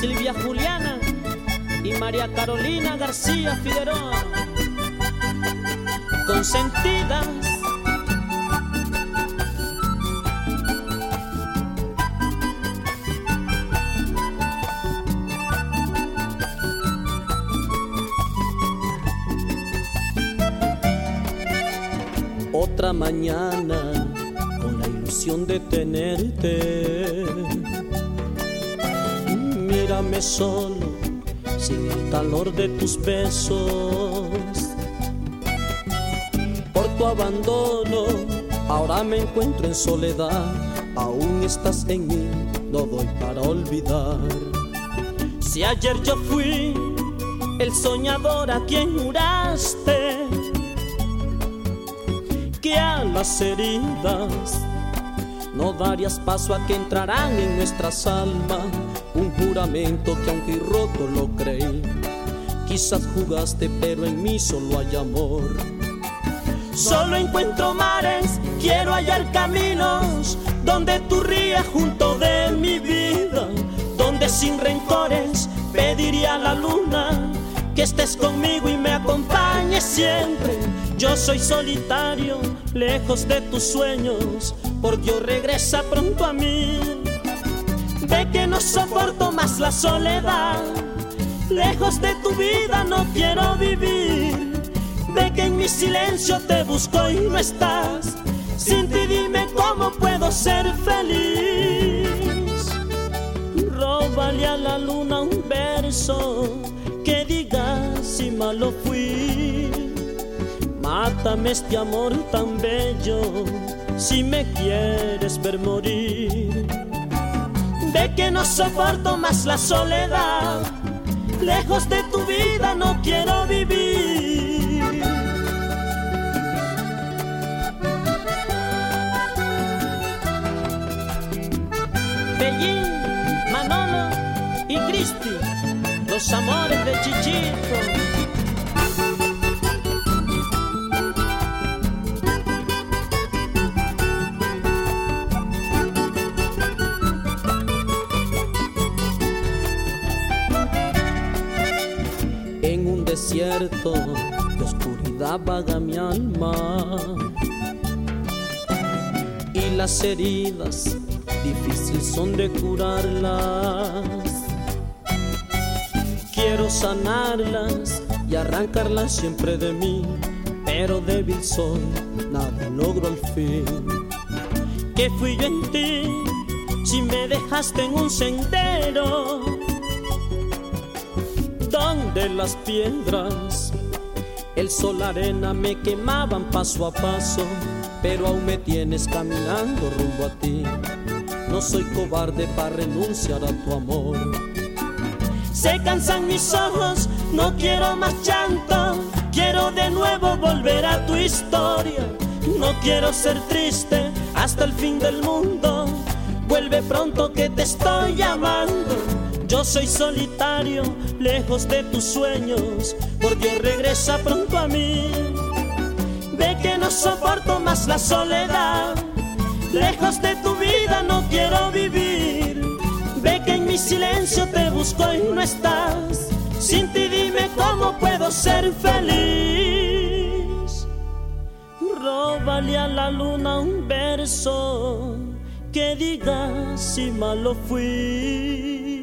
Silvia Juliana y María Carolina García Figueroa. Consentidas. Otra mañana con la ilusión de tenerte mírame solo, sin el calor de tus besos. Por tu abandono, ahora me encuentro en soledad, aún estás en mí, no doy para olvidar. Si ayer yo fui el soñador a quien juraste, que a las heridas no darías paso a que entrarán en nuestras almas un juramento que aunque roto lo creí. Quizás jugaste, pero en mí solo hay amor. Solo encuentro mares, quiero hallar caminos donde tú rías junto de mi vida, donde sin rencores pediría a la luna que estés conmigo y me acompañes siempre. Yo soy solitario, lejos de tus sueños, por Dios regresa pronto a mí. Ve que no soporto más la soledad, lejos de tu vida no quiero vivir. Ve que en mi silencio te busco y no estás, sin ti dime cómo puedo ser feliz. Róbale a la luna un verso que diga si malo fui. Mátame este amor tan bello si me quieres ver morir. De que no soporto más la soledad, lejos de tu vida no quiero vivir. Bellín, Manolo y Cristi, los amores de Chichito. Desierto de oscuridad vaga mi alma y las heridas difíciles son de curarlas. Quiero sanarlas y arrancarlas siempre de mí, pero débil soy, nada logro al fin. ¿Qué fui yo en ti si me dejaste en un sendero? De las piedras. El sol, arena me quemaban paso a paso, pero aún me tienes caminando rumbo a ti. No soy cobarde para renunciar a tu amor. Se cansan mis ojos, no quiero más llanto. Quiero de nuevo volver a tu historia. No quiero ser triste hasta el fin del mundo. Vuelve pronto que te estoy llamando. Yo soy solitario, lejos de tus sueños, por Dios regresa pronto a mí. Ve que no soporto más la soledad, lejos de tu vida no quiero vivir. Ve que en mi silencio te busco y no estás, sin ti dime cómo puedo ser feliz. Róbale a la luna un verso que diga si malo fui.